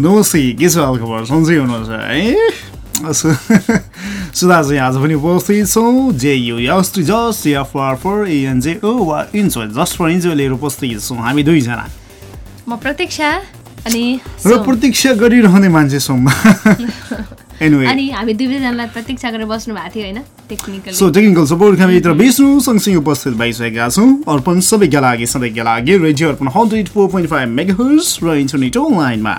Hello नमस्ते के छ हालखबर सन्चै हुनुहुन्छ है। सुधा चाहिँ आज पनि उपस्थित छौँ। J U S T just FR for ANJ O वा इन्जोय जस्ट फर इन्जोय लिएर उपस्थित छौँ हामी दुईजना। म प्रतीक्षा अनि र प्रतीक्षा गरिरहने मान्छे एनिवे अनि हामी दुवैजनालाई प्रतीक्षा गरेर बस्नु भएको थियो होइन टेक्निकली सो टेक्निकल सपोर्ट हामी यत्र विष्णु सँगसँगै उपस्थित भइसकेका छौँ। अर्पण सबैका लागि सधैँका लागि radio Arpan hundred four point five megahertz र इन्टरनेट अनलाइनमा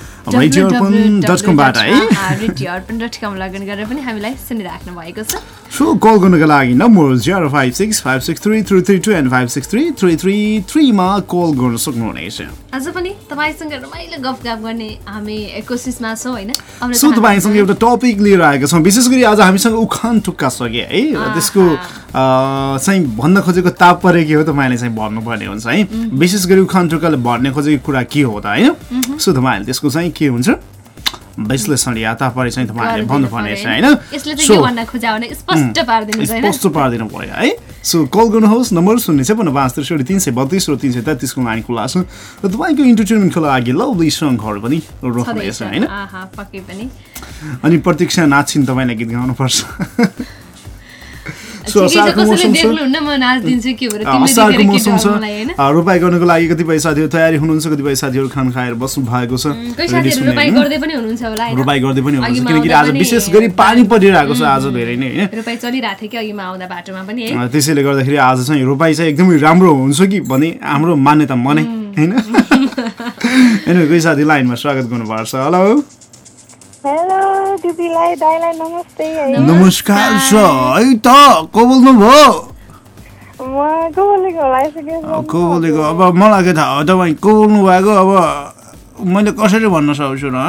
विशेष गरी आज हामीसँग उखान टुक्का छ कि है त्यसको चाहिँ भन्न खोजेको तात्पर्य के हो तपाईँले चाहिँ भन्नुपर्ने हुन्छ है विशेष गरी उखान टुक्काले भन्ने खोजेको कुरा के हो त होइन सो तपाईँहरूले त्यसको चाहिँ के हुन्छ? विश्लेषण या तात्पर्य चाहिँ तपाईँहरूले भन्नुपर्ने छ होइन? चाहिँ स्पष्ट पारिदिनु पर्यो है? सो कल गर्नुहोस् नम्बर शून्य छपन्न पाँच त्रिसठी तिन सय बत्तिस र तिन सय तेत्तिसको लाइन खुला छ। र तपाईँको इन्टरटेनमेन्टको लागि लभली सङ्गहरू पनि छँदैछ। होइन? अनि प्रतीक्षा नाच्छिन् तपाईँलाई गीत गाउनुपर्छ। असारको मौसम छ? छ? रोपाइ गर्नुको लागि कतिपय साथीहरू तयारी हुनुहुन्छ कतिपय साथीहरू खान खाएर बस्नु भएको छ। होइन? गर्दै पनि हुनुहुन्छ किनकि आज विशेष गरी पानी परिरहेको छ आज धेरै नै होइन? त्यसैले गर्दाखेरि आज चाहिँ रोपाइ चाहिँ एकदमै राम्रो हुन्छ कि भन्ने हाम्रो मान्यता मनै होइन? होइन कोही साथी लाइनमा स्वागत गर्नुपर्छ हेलो हेलो दिदीलाई दाईलाई नमस्ते है नमस्कार सर है त को बोल्नुभयो म को बोलेको अब मलाई के थाहा हो तपाईँ को बोल्नु भएको अब मैले कसरी भन्न सक्छु नि?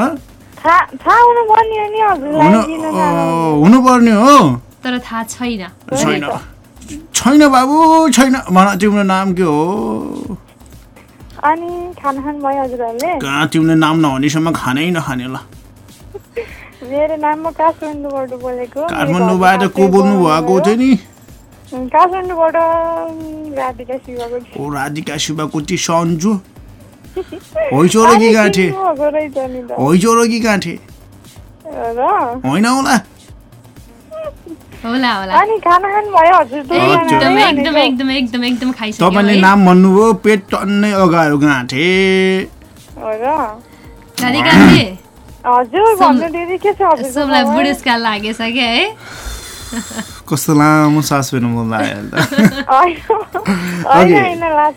हुनुपर्ने हो तर थाहा छैन छैन छैन बाबु छैन भन तिम्रो नाम के हो अनि खाना खानुभयो हजुरहरूले कहाँ तिमीले नाम नहुनेसम्म खानै नखाने ल मेरो नाम म काठमाडौँबाट बोलेको काठमाडौँबाट को बोल्नु भएको थियो नि काठमाडौँबाट राधिका शिवको ओ राधिका सन्जु कि गाँठे कि गाँठे होइन होला तपाईँले नाम भन्नुभयो पेट टन्नै अगाडि गाँठे छ खबर? बुढेसकाल लागेछ क्या है? कस्तो लामो सास फेर्नु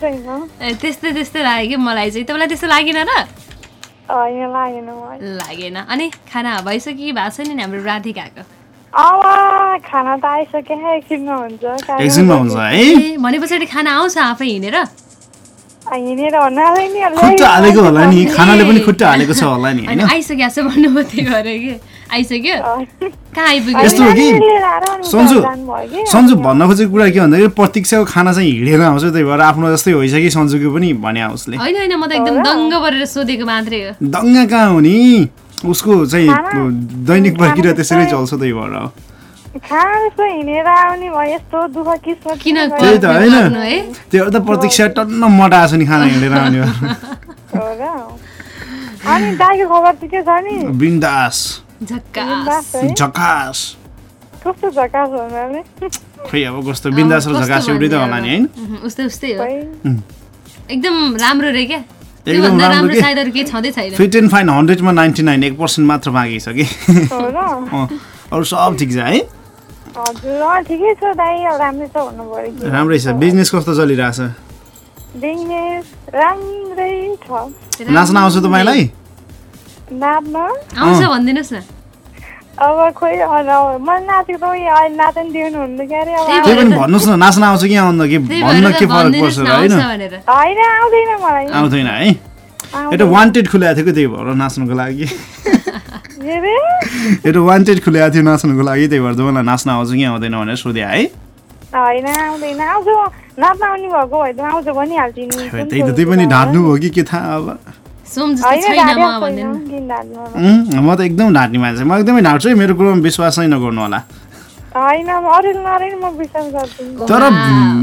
छैन ए, त्यस्तै त्यस्तै लाग्यो कि मलाई चाहिँ? तपाईँलाई त्यस्तो लागेन र? लागेन मलाई। लागेन। अनि खाना भइसक्यो कि भएको छैन नि हाम्रो राधिकाको? खाना त आइसक्यो एकछिनमा हुन्छ। कारण एकछिनमा हुन्छ है? भने पछाडि खाना आउँछ आफै हिँडेर? खुट्टा हालेको होला नि। खानाले पनि खुट्टा हालेको छ होला नि होइन? आइसकेको छ भन्नुभयो त्यही भएर कि। आइसक्यो। कहाँ आइपुग्यो? यस्तो हो कि? सन्जु सन्जु भन्न खोजेको कुरा के भन्दाखेरि प्रतीक्षाको खाना चाहिँ हिँडेर आउँछ त्यही भएर आफ्नो जस्तै होइन कि सन्जुको पनि भने उसले। होइन होइन म त एकदम दङ्ग परेर सोधेको मात्रै हो। दङ्गा कहाँ हो नि? उसको चाहिँ दैनिक प्रक्रिया त्यसरी चल्छ त्यही भएर खाना किन किन त्यही त गर्नु होइन है त्यो त प्रतीक्षा टन्न मटाएको छ नि खाना हिँडेर आउने भएर। हो र अनि दाइको खबर चाहिँ के छ नि बिन्दास झकास खै अब कस्तो बिन्दास र झकास एउटै त होला नि? होइन उहुँ, उस्तै उस्तै हो एकदम राम्रो रे क्या एकदम राम्रो के? फिट एन्ड फाइन हन्ड्रेडमा नाइन्टी नाइन एक पर्सेन्ट मात्र बाँकी छ कि हो र अँ, अरू सब ठिक छ है राम्रै छ भन्नु पऱ्यो कि। राम्रै छ। बिजनेस कस्तो चलिरहेछ? बिजनेस राम्रै छ। नाच्न आउँछ तपाईँलाई? नाच्न? आउँछ भनिदिनुहोस् न। अब खोइ अब म नाचेको त उयो अहिले नाच्न दिनुहुन्न क्या अरे अब त्यही पनि भन्नुहोस् न नाच्न आउँछ कि आउँदैन कि? भन्न के फरक पर्छ होइन? होइन आउँदैन मलाई। आउँदैन है। एउटा वान्टेड खुलाएको थियो त्यही भएर नाच्नुको लागि? एउटा वान्टेड खुलाएको थियो नाच्नुको लागि त्यही भएर तपाईँलाई नाच्न आउँछ कि आउँदैन भनेर सोधेँ है। त त्यही त त्यही पनि ढाँट्नु कि के थाहा अब? म त एकदम ढाँट्ने मान्छे। म एकदमै ढाँट्छु है मेरो कुरोमा विश्वास नै नगर्नु होला। तर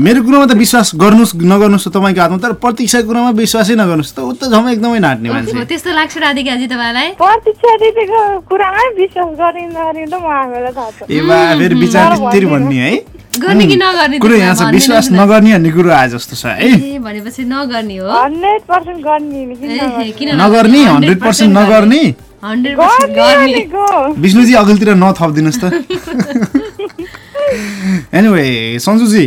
मेरो कुरोमा त विश्वास गर्नुहोस् नगर्नुहोस् त तपाईँको हातमा तर प्रतीक्षाको कुरामा विश्वासै नगर्नुहोस् त ऊ त झमै एकदमै ढाँट्ने मान्छे। त्यस्तो लाग्छ राधिकाजी तपाईँलाई? प्रतीक्षा दिदीको कुरामै विश्वास गरिन नगरिन त म आफूलाई थाहा छ ए बा फेरि विचार त्यसरी भन्ने है? गर्ने कि नगर्ने कुरो यहाँ छ विश्वास। नगर्ने भन्ने कुरो आए जस्तो छ है? ए भनेपछि नगर्ने हो? हन्ड्रेड पर्सेन्ट गर्ने नि किन नगर्ने? किन नगर्ने? हन्ड्रेड पर्सेन्ट नगर्ने? हन्ड्रेड पर्सेन्ट गर्ने गर्ने। भनेको विष्णुजी अघिल्तिर नथपिदिनुहोस् त। एनिवे सन्जुजी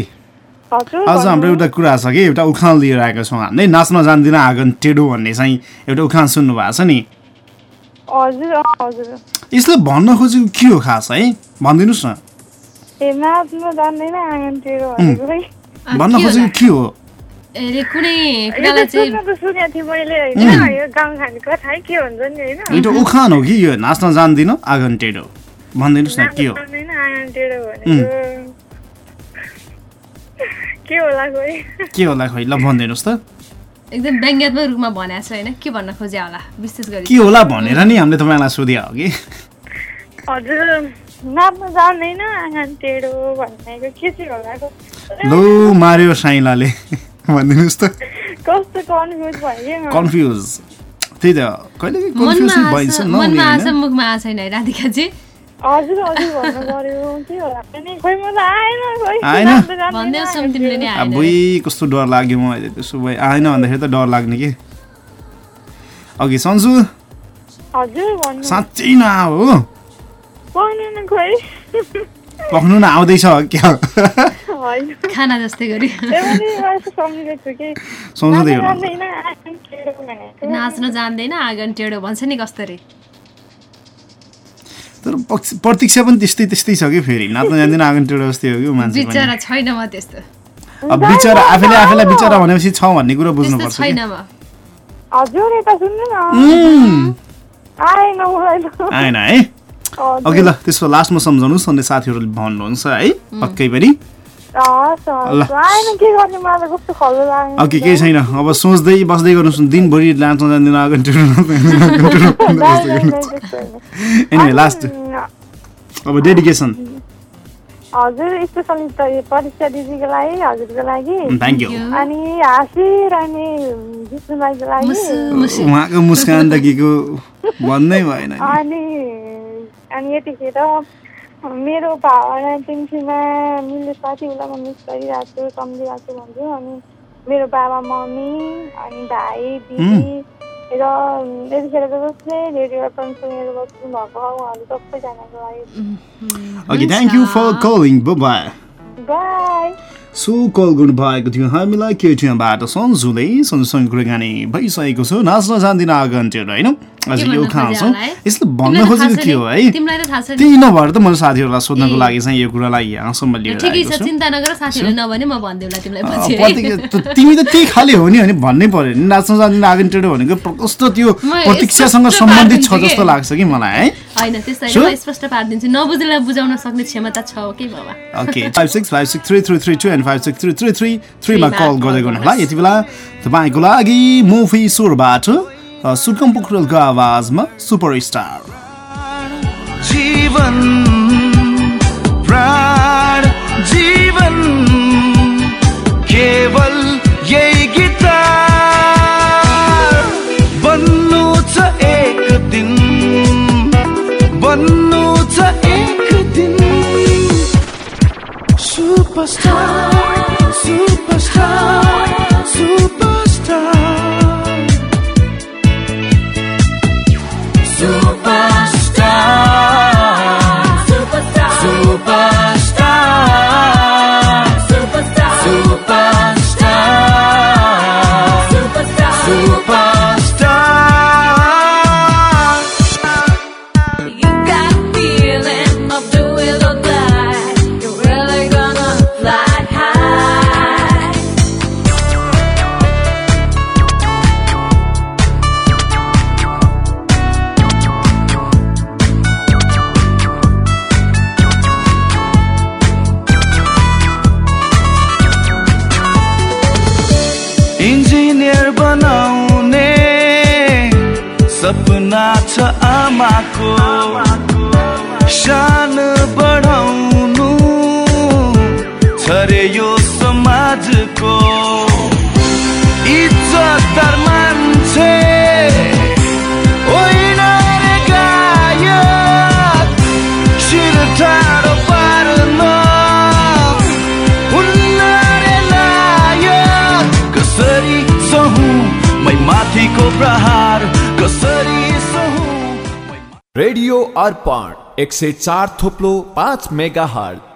हजुर आज हाम्रो एउटा कुरा छ कि एउटा उखान लिएर आएको छौँ हामीले। नाच्न जान्दिनँ आँगन टेढो भन्ने चाहिँ एउटा उखान सुन्नु भएको छ नि। हजुर अँ, हजुर। यसले भन्न खोजेको के हो खास है? भनिदिनुहोस् न। भन्न के खोजेको के हो? एउटा उखान हो कि यो नाच्न जान्दिनँ आँगन टेढो? भनिदिनुहोस् न के हो? टेढो भनेको के होला खोइ? के होला खै ल भनिदिनुहोस् त। एकदम व्यङ्ग्यात्मक रूपमा भनेको छ होइन। के भन्न खोजे होला? विशेष गरी। के होला भनेर नि हामीले तपाईँलाई सोधे हो कि हजुर नाच्नु जान्दैन आँगन टेढो भनेको के चाहिँ होला लो मार्यो साइलाले। भनिदिनुहोस् त। कस्तो कन्फ्युज भयो। कन्फ्युज। त्यही त कहिले कन्फ्युज भइन्छ मनमा मुखमा आछ छैन है राधिकाजी? हजुर हजुर भन्नु पर्यो के होला? नि खोइ म त आएन खोइ। आएन? नाच्नु जान्दैन भनिदिनुहोस् न आँगन तिमीले नै टेढो। आएन अबुई कस्तो डर लाग्यो म अहिले त्यसो भए। आएन भन्दाखेरि त डर लाग्ने कि? अघि सन्जु। हजुर साँच्चै न हो। पक्नु न आउँदैछ क्या? खाना जस्तै गरी। जान्दैन आँगन टेढो नाच्न जान्दैन आँगन टेढो। भन्छ नि कसरी तर पक्ष- प्रतीक्षा पनि त्यस्तै त्यस्तै छ कि फेरि? नाच्न जान्दिनँ आँगन टेढो जस्तै हो कि मान्छे छैन म त्यस्तो। अब बिचरा आफैले आफैलाई बिचरा भनेपछि छ भन्ने कुरो बुझ्नुपर्छ आएन है? अघि ल त्यसको लास्टमा सम्झाउनुहोस् अन्य साथीहरूले भन्नुहुन्छ है पक्कै पनि। के गर्ने? मलाई त कस्तो खल्लो लाग्यो। ओके केही छैन? अब सोच्दै बस्दै गर्नुहोस् न, दिनभरि आँगन टेढो एनिवे लास्ट अब डेडिकेसन हजुर स्पेसली त यो परीक्षा दिदीको लागि हजुरको लागि। थ्याङ्क यू अनि हाँसिरहने विष्णु दाईको लागि। उहाँको मुस्कान देखिको भन्नै भएन। अनि अनि यतिखेर मेरो भावना तिमीसँग मिल्ने साथीहरूलाई म मिस गरिरहेको छु सम्झिरहेको छु भन्छु। अनि मेरो बाबा मम्मी अनि भाइ दिदी र यतिखेर त जसले रेडियो एफएम सुनेर बस्नु भएको उहाँहरू सबैजनाको लागि। Okay thank you for calling bye bye so call गर्नुभएको थियो हामीलाई केटिएमबाट सन्जुले सन्जुसँग कुराकानी भइसकेको छ। नाच्न जान्दिनँ आगन्टेर होइन? हजुर यो खान्छौँ भन्न खोजेको के हो? है? त्यही नभएर त मैले साथीहरूलाई सोध्नको। लागि चाहिँ यो कुरालाई यहाँसम्म लिएर तिमी त त्यही खाले हो नि भने भन्नै पर्यो नि नाच्न भनेको कस्तो त्यो प्रतीक्षासँग सम्बन्धित छ जस्तो? लाग्छ कि मलाई है होइन त्यस्तो Sure? होइन म स्पष्ट पारिदिन्छु नबुझेलाई बुझाउन सक्ने क्षमता छ हो कि बाबा okay five six five six three three three two and five six three three three थ्रीमा थ्रीमा कल call गर्दै गर्नु होला गर्नुहोस्। यति बेला तपाईँको लागि सुरबाट सुकम पोखरेलको आवाजमा सुपर स्टार जीवन प्राण जीवन केवल यही गीता बन्नु छ एक दिन बन्नु छ एक दिन सुपरस्टार सुपरस्टार सुपरस्टार छ रे यो समाजको इज्जतदार मान्छे होइन रे गायक शिर ठाडो पार्न हुन्न रे लायक कसरी सहु मै माथिको प्रहार कसरी सहु रेडियो अर्पण एक सय चार थोप्लो पाँच मेगा हर्ज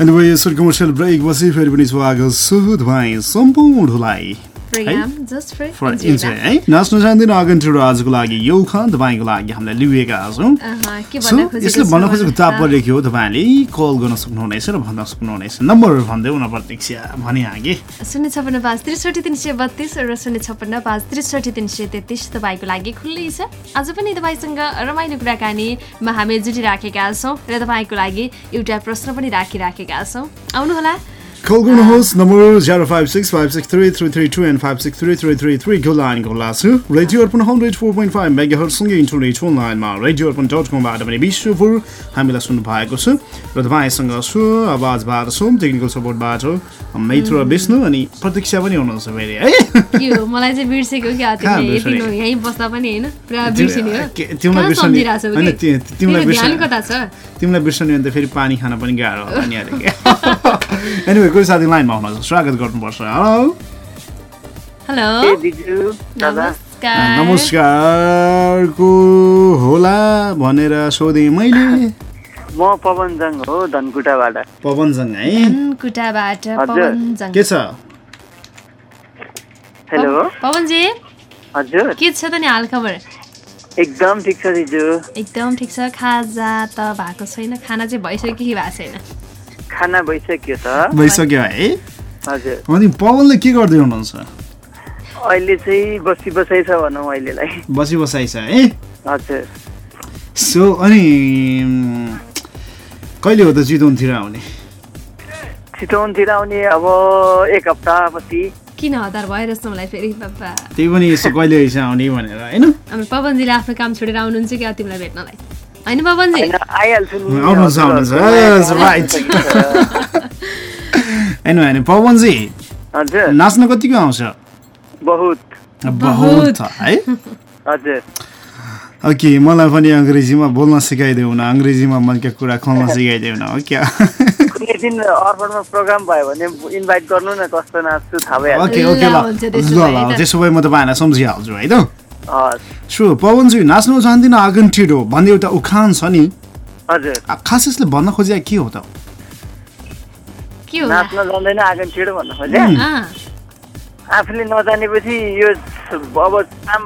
भयो यसरी कमर्सियल ब्रेक पछि फेरि पनि स्वागत छ तपाईँ सम्पूर्णलाई है नाच्न आजको लागि यो तपाईँको लागि हामीले लिएका छौँ यसले भन्न खोजेको भन्नु त? तात्पर्य के हो तपाईँले कल गर्न सक्नुहुनेछ र भन्न सक्नुहुनेछ हुन प्रतीक्षा शून्य पाँच त्रिसठी तिन सय बत्तिस र शून्य छपन्न पाँच त्रिसठी तिन सय तेत्तिस तपाईँको लागि खुल्लै छ आज पनि तपाईँसँग रमाइलो कुराकानीमा हामी जुटिराखेका छौँ र तपाईँको लागि एउटा प्रश्न पनि राखिराखेका छौँ आउनुहोला कल गर्नुहोस् number zero five six five six three three three two and five six three three three थ्रीको लाइनको छ radio Arpan hundred four point five मेगाहरूसँगै internet अनलाइनमा रेडियो अर्पण डट कमबाट पनि विश्वभर हामीलाई सुन्नु भएको छ र तपाईँसँग छु आवाजबाट छौँ टेक्निकल सपोर्टबाट मित्र विष्णु अनि प्रतीक्षा पनि हुनुहुन्छ फेरि है के मलाई चाहिँ बिर्सेको? नो- यहीँ बस्दा पनि होइन पुरा बिर्सिने हो के- तिमीलाई बिर्सने होइन, कि? तिमीलाई बिर्सने तिमीलाई बिर्सने भने त फेरि पानी खान पनि गाह्रो होला नि एनिवे कोही साथी लाइनमा हुनुहुन्छ स्वागत गर्नुपर्छ हेलो हेलो नमस्कार को होला भनेर सोधेँ मैले म पवनजङ हो धनकुटाबाट पवनसँग है कुटाबाट हजुर। पवनजङ के छ हेलो पवनजी हजुर के छ त नि हाल खबर एकदम ठिक छ दिजु एकदम ठिक छ खाजा त भएको छैन खाना चाहिँ भइसक्यो कि भएको छैन खाना भइसक्यो त भइसक्यो है हजुर अनि पवनले के गर्दै हुनुहुन्छ अहिले चाहिँ बसी बसाइ छ भनौँ अहिलेलाई बसी बसाइ छ है हजुर सो अनि कहिले हो त चितवनतिर आउने चितवनतिर आउने अब एक हप्तापछि किन हतार भयो रहेछ मलाई फेरि बाबा त्यही पनि यसो कहिले आउने भनेर होइन पवनजीले आफ्नो काम छोडेर आउनुहुन्छ कि तिमीलाई भेट्नलाई होइन आउनुहुन्छ आउनुहुन्छ। Yes, right. होइन होइन पवनजी हजुर। नाच्न कतिको आउँछ? बहुत। बहुत है? हजुर। ओके मलाई पनि अङ्ग्रेजीमा बोल्न सिकाइदेऊ न। अङ्ग्रेजीमा मनका कुरा खोल्न सिकाइदेऊ न हो क्या? कुनै दिन अर्पणमा प्रोग्राम भयो भने इन्भाइट गर्नु न कस्तो नाच्छु थाहा भइहाल्छ। ओके ओके ल। ल ल त्यसो भए म तपाईँहरूलाई सम्झिहाल्छु है त? सो पवनजी नाच्नु चाहँदिनँ आँगन टिडो भन्ने एउटा उखान छ नि। हजुर। खास यसले भन्न खोजे के हो त? के हो? नाच्न जान्दैन भन्नु खोज्या अँ, आफूले नजानेपछि यो अब काम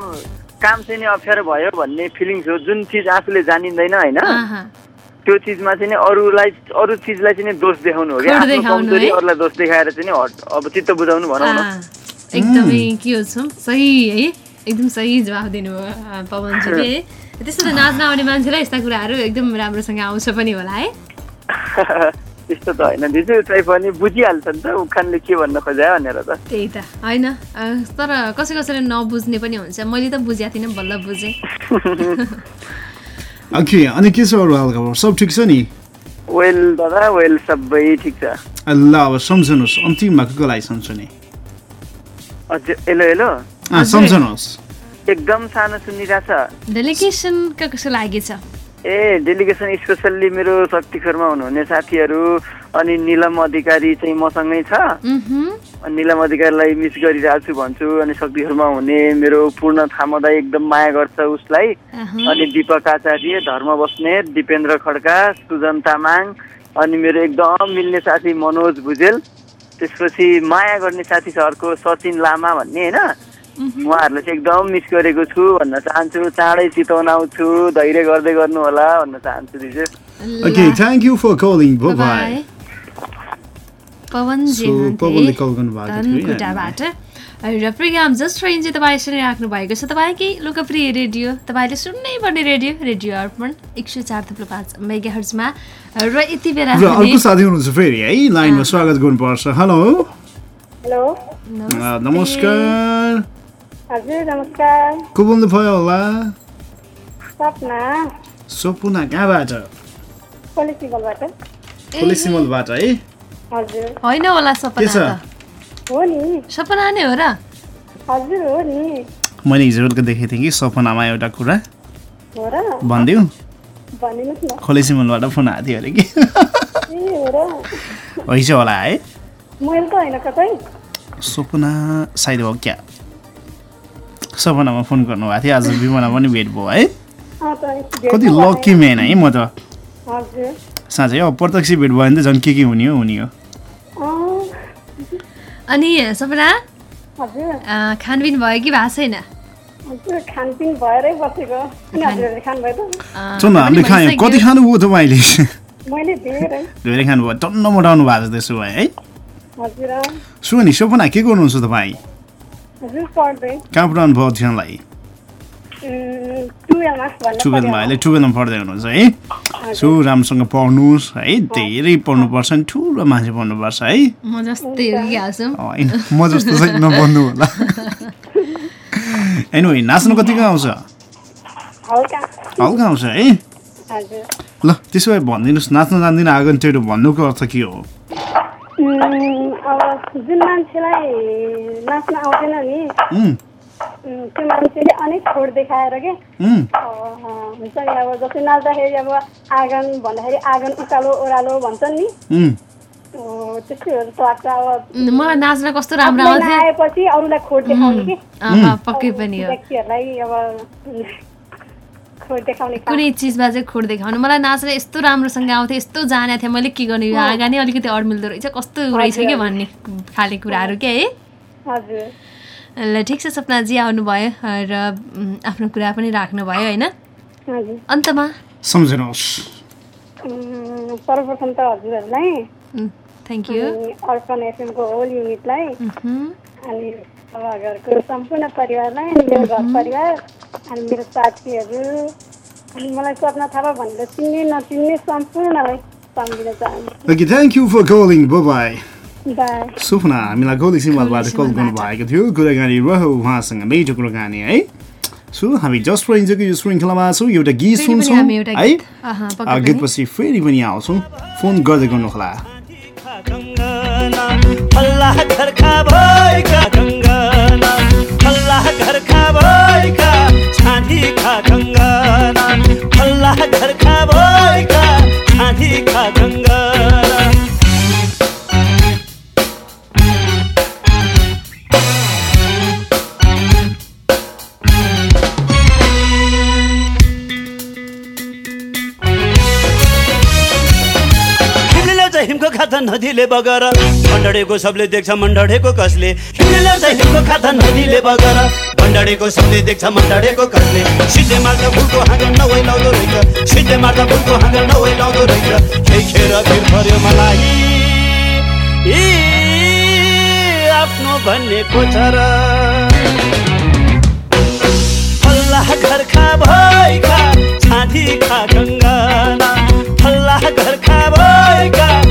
काम चाहिँ नि अप्ठ्यारो भयो भन्ने फिलिङ्स हो। जुन चिज आफूले जानिँदैन होइन। त्यो चिजमा चाहिँ नि अरूलाई अरू चिजलाई चाहिँ नि दोष देखाउनु हो क्या। खोट आफ्नो कमजोरी है? अरूलाई दोष देखाएर चाहिँ नि अब चित्त बुझाउनु भनौँ न। एकदमै के हो सही है। एकदम सही जवाफ दिनुभयो पवनजीले त्यस्तो त नाच्न आउने मान्छेलाई यस्ता कुराहरू एकदम राम्रोसँग आउँछ पनि होला है? त्यस्तो त होइन दिजु तै पनि बुझिहाल्छ नि त उखानले के भन्न खोज्या भनेर त। त्यही त होइन? तर कसै कसैले नबुझ्ने पनि हुन्छ मैले त बुझेको थिइनँ बल्ल बुझेँ। ओके अनि के छ अरू हालखबर सब ठिक छ नि? वेल दादा वेल सबै ठिक छ। ल अब सम्झनुहोस् अन्तिममा को लागि सम्झने हजुर हेलो हेलो सम्झनुहोस्। एकदम सानो सुनिरहेछ डेलिगेसनका कसो लागि छ? ए डेलिगेसन स्पेसल्ली मेरो शक्तिखरमा हुनुहुने साथीहरू अनि निलम अधिकारी चाहिँ मसँगै छ। अनि निलम अधिकारीलाई मिस गरिरहेको छु भन्छु अनि शक्तिखरमा हुने मेरो पूर्ण थामदाई एकदम माया गर्छ उसलाई। अनि दिपक आचार्य धर्म बस्नेत दिपेन्द्र खड्का सुजन तामाङ अनि मेरो एकदम मिल्ने साथी मनोज भुजेल। त्यसपछि माया गर्ने साथी छ अर्को सचिन लामा भन्ने होइन? उहाँहरूलाई चाहिँ एकदम मिस गरेको छु भन्न चाहन्छु। चाँडै चितवन आउँछु धैर्य गर्दै गर्नु होला भन्न चाहन्छु दिजु okay thank you for calling र प्रोग्राम जस्ट फर इन्जोय तपाईँ सुनिराख्नु भएको छ। तपाईँकै लोकप्रिय रेडियो तपाईँले सुन्नै पर्ने रेडियो रेडियो अर्पण एक सय चार थुप्रो पाँच मेगा हर्जमा र यति बेला अर्को साथी हुनुहुन्छ फेरि है? लाइनमा स्वागत गर्नुपर्छ। हेलो हेलो नमस्कार। हजुर नमस्कार। को बोल्नु भयो होला? सपना। सपुना कहाँबाट? पोलिसी बलबाट खोले सिमलबाट है? हजुर। होइन होला सपना हो नि। सपना नै हो र? हजुर हो नि। मैले हिजो बेलुका देखेको थिएँ कि सपनामा एउटा कुरा। भनिदिउँ भनिदिनुहोस् न। खोले सिमलबाट फोन आएको थियो अरे कि? ए हो र। होइन होला है? सपना सायद हो क्या? सपनामा फोन गर्नुभएको थियो आज विमना पनि भेट भयो है? कति। लकी म्यान है म त। हजुर। साँच्चै अब प्रत्यक्ष भेट भयो भने त झन् के के हुने हो हुने हो। अनि सपना? खानपिन भयो कि भएको छैन? सुन हामीले खायौँ। कति खानुभयो तपाईँले मैले? धेरै। धेरै खानुभयो टन्न मोटाउनु भएको छ त्यसो भए है? सुन नि सपना के गर्नुहुन्छ तपाईँ? कहाँ पुऱ्याउनु भयो ध्यानलाई टुवेल्भमा अहिले टुवेल्भमा पढ्दै हुनुहुन्छ है? सो राम्रोसँग पढ्नुहोस् है धेरै पढ्नुपर्छ नि ठुलो मान्छे पढ्नुपर्छ है? म जस्तै होइन चाहिँ नबन्नु होला। एनिवे नाच्नु कतिको आउँछ? हल्का। आउँछ है? ल त्यसो भए भनिदिनुहोस् नाच्न जान्दिनँ आँगन टेढो भन्नुको अर्थ के हो? अब जुन मान्छेलाई नाच्न आउँदैन नि त्यो मान्छेले अनेक छोड देखाएर के हुन्छ नि अब जस्तै नाच्दाखेरि अब आँगन भन्दाखेरि आँगन उकालो ओह्रालो भन्छन् नि। मलाई नाच्न कस्तो राम्रो नआएपछि अरूलाई खोट देखाउने कि। पक्कै पनि हो। कुनै चिजमा चाहिँ खोड देखाउनु। मलाई नाच्न यस्तो राम्रोसँग आउँथ्यो यस्तो जानेको थिएँ मैले के गर्ने यो आँगा नै अलिकति अड्मिल्दो रहेछ कस्तो रहेछ कि भन्ने खाले कुराहरू के है? हजुर। ल ठिक छ सपनाजी आउनुभयो र आफ्नो कुरा पनि राख्नुभयो होइन? हजुर। अन्तमा? सम्झनुहोस्। सर्वप्रथम त हजुरहरूलाई थ्याङ्क यू अर्पण एफएमको होल युनिटलाई अनि सभाघरको सम्पूर्ण परिवारलाई अनि मेरो घर परिवार अनि मेरो साथीहरू अनि मलाई सपना थापा भनेर चिन्ने नचिन्ने सम्पूर्णलाई सम्झिन चाहन्छु okay thank you for calling bye सुफना हामीलाई गोली सिमलबाट कल गर्नुभएको थियो कुराकानी रह्यो उहाँसँग मिठो कुराकानी है सो हामी जस्ट फर इन्जोयको यो श्रृङ्खलामा छौँ एउटा गीत सुन्छौँ है। गीतपछि फेरि पनि आउँछौँ फोन गर्दै गर्नुहोला अल्लाह घर का भाई का गंगाना? अल्लाह घर का भएका छाँदीका कङ्गना फल्ला घरका भएका छाँदीका कङ्गना हिउँले चाहिँ हिमको खाता नदीले बगर भण्डडेको सबले देख्छ मण्डडेको कसले? हिमको खाता नदीले बगर। भण्डडेको सबले देख्छ मण्डडेको कसले? सिद्धे मार्दा फुलको हाँगल नवै लाउँदो रहेछ। सिद्धे मार्दा फुलको हाँगल नवै लाउँदो रहेछ। केही खेर फिर पर्यो मलाई? आफ्नो भन्नेको छ र अल्लाह घरका भएका छाँदीका गङ्गना अल्लाह घरका भएका छाँदीका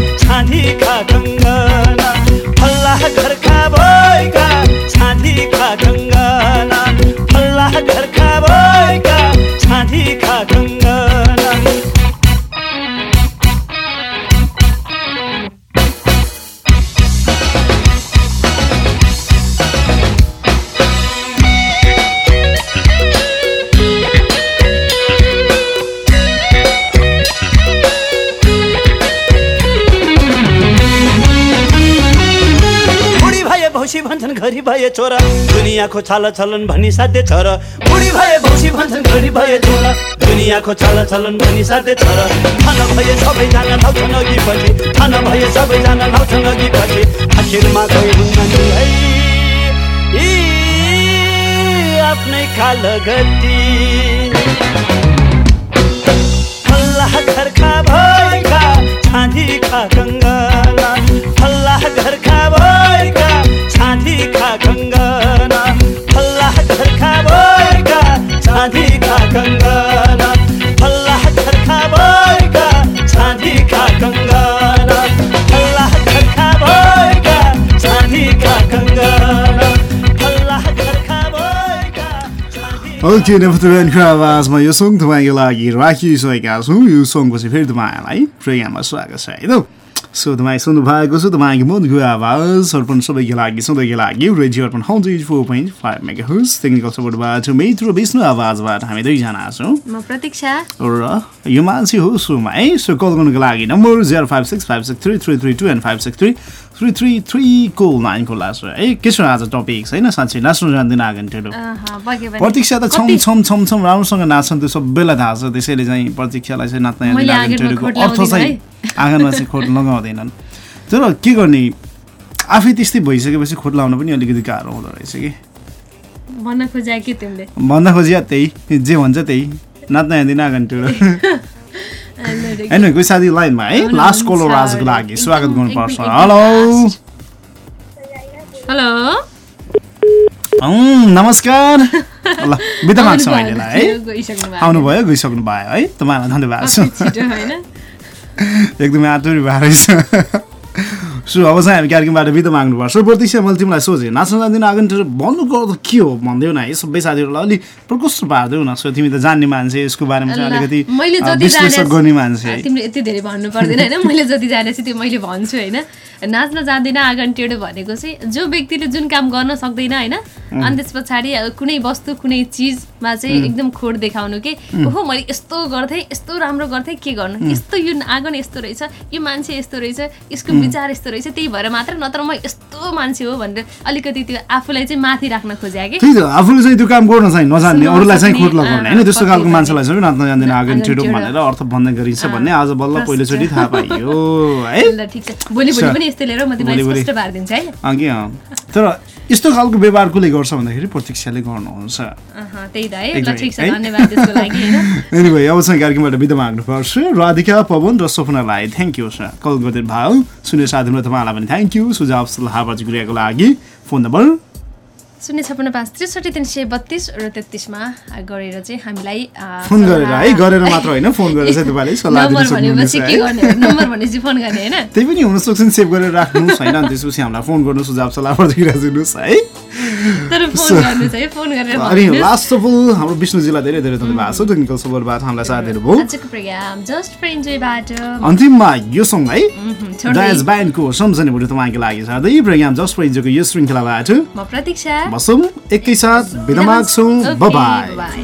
दुनियाँको छाल छलन भनी साध्य छ र बुढी भए भौसी भन्छन् घरि भए छोरा। दुनियाँको छाल छलन भनी साध्य छ र थान भए सबैजना लाउँछन् अघि पछि थान भए सबैजना लाउँछन् अघि पछि आखिरमा गए हुन्न नि है। यी आफ्नै काल गति अल्लाह घरका भएका छाँदीका गङ्गना अल्लाह घरका भएका छाँदीका गङ्गना अल्लाह ओके नेपथुरेनको आवाजमा यो सङ्ग तपाईँको लागि राखिसकेका छौँ यो सङ्गपछि फेरि तपाईँलाई प्रोग्राममा स्वागत छ है त सो तपाईँ सुन्नु भएको छ तपाईँको मनको आवाज अर्पण सबैको लागि सधैँको लागि radio Arpan hundred four point five mega हुस technical सपोर्टबाट मित्र विष्णु आवाजबाट हामी दुईजना छौँ प्रतीक्षा र यो मान्छे हो सुमा है सो कल गर्नुको लागि number zero five six five six three three three two and five six three three three थ्रीको खुल्ला छ है के छ आज टपिक छैन साँच्चै नाच्नु जान्दैन आगन्टेलो भने प्रतीक्षा त छम छम छम छम राम्रोसँग नाच्छन् त्यो सबैलाई थाहा छ त्यसैले चाहिँ प्रतीक्षालाई चाहिँ नाच्न आगन्टेलोको अर्थ चाहिँ आँगनमा चाहिँ खोट लगाउँदैनन् तर के गर्ने आफै त्यस्तै भइसकेपछि खोट लाउन पनि अलिकति गाह्रो हुँदो रहेछ कि भन्न खोजे के तिमीले भन्न खोजिया त्यही जे भन्छ त्यही नाच्न जान्दिनँ आगन्टेलो होइन साथी लाइनमा है लास्ट कलर आजको लागि स्वागत गर्नुपर्छ। हेलो। हेलो। नमस्कार। ल बिदा माग्छौँ अहिलेलाई है। आउनुभयो गइसक्नु भयो है। तपाईँलाई धन्यवाद। छ एकदमै आतुरी भएर सो अब चाहिँ हामी कार्यक्रमबाट बिदा माग्नुपर्छ प्रतीक्षा मैले तिमीलाई सोचेँ नाच्न जान्दिनँ आगन्टेर भन्नुको त के हो भनिदेऊ न है सबै साथीहरूलाई अलिक प्रकोष्ठ पारिदेऊ न सो तिमी त जान्ने मान्छे यसको बारेमा चाहिँ अलिकति विश्लेषण गर्ने मान्छे। तिमीले यति धेरै भन्नु पर्दैन होइन? मैले जति जाने चाहिँ त्यो मैले भन्छु होइन? नाच्न जान्दैन आँगन टेढो भनेको चाहिँ जो व्यक्तिले जुन काम गर्न सक्दैन होइन? अनि त्यस पछाडि कुनै वस्तु कुनै चिजमा चाहिँ. एकदम खोड देखाउनु के. ओहो मैले यस्तो गर्थेँ यस्तो राम्रो गर्थेँ के गर्नु. यस्तो यो आँगन यस्तो रहेछ यो मान्छे यस्तो रहेछ यसको. विचार यस्तो रहेछ त्यही भएर मात्र नत्र म यस्तो मान्छे हो भनेर अलिकति त्यो आफूलाई चाहिँ माथि राख्न खोजे कि। त्यही त आफूले चाहिँ त्यो काम गर्न चाहिँ नजान्ने अरूलाई चाहिँ खोट लगाउने। होइन त्यस्तो खालको मान्छेलाई चाहिँ नाच्न जान्दैन आँगन आँगन टेढो टेढो। भनेर अर्थ भन्ने गरिन्छ भन्ने आज बल्ल। पहिलोचोटि थाहा पाइयो है? ल ठिक छ। भोलि भोलि। पनि यस्तो लिएर म तिमीलाई। स्पष्ट पारिदिन्छु है। अँ कि अँ। तर यस्तो खालको व्यवहार कसले गर्छ भन्दाखेरि प्रतीक्षाले गर्नुहुन्छ। त्यही त है। एनिवे अब चाहिँ कार्यक्रमबाट बिदा माग्नुपर्छ। राधिका पवन र स्वप्नलाई थ्याङ्क यू सर कल गरिदिनु भयो सुन्ने साथीहरूलाई तपाईँहरूलाई पनि थ्याङ्क यू सुझाव सल्लाह प्रतिक्रियाको लागि फोन नम्बर शून्य छपन्न पाँच त्रिसठी तिन सय बत्तिस र तेत्तिसमा गरेर चाहिँ हामीलाई फोन गरेर है गरेर मात्र होइन फोन गरेर चाहिँ तपाईँले सल्लाह दिन नम्बर सक्नुहुनेछ भनेपछि के गर्ने? नम्बर भनेपछि फोन गर्ने होइन? त्यही पनि हुनसक्छ नि सेभ गरेर राख्नुहोस् होइन? त्यसपछि हामीलाई फोन गर्नु सुझाव सल्लाह प्रतिक्रिया दिनुहोस् है? तर फोन गर्नुहोस् है फोन गरेर अनि। लास्ट अफ अल हाम्रो विष्णुजीलाई धेरै धेरै धन्यवाद। छ टेक्निकल सपोर्टबाट हामीलाई साथ दिनुभयो। आजको प्रोग्राम जस्ट फर इन्जोयबाट अन्तिममा यो सङ्ग है। डान्स ब्यान्डको सम्झने भोलि तपाईँको लागि साथै प्रोग्राम जस्ट फर इन्जोयको यो श्रृङ्खलाबाट। म प्रतीक्षा। बसौँ एकैसाथ बिदा माग्छौँ बाई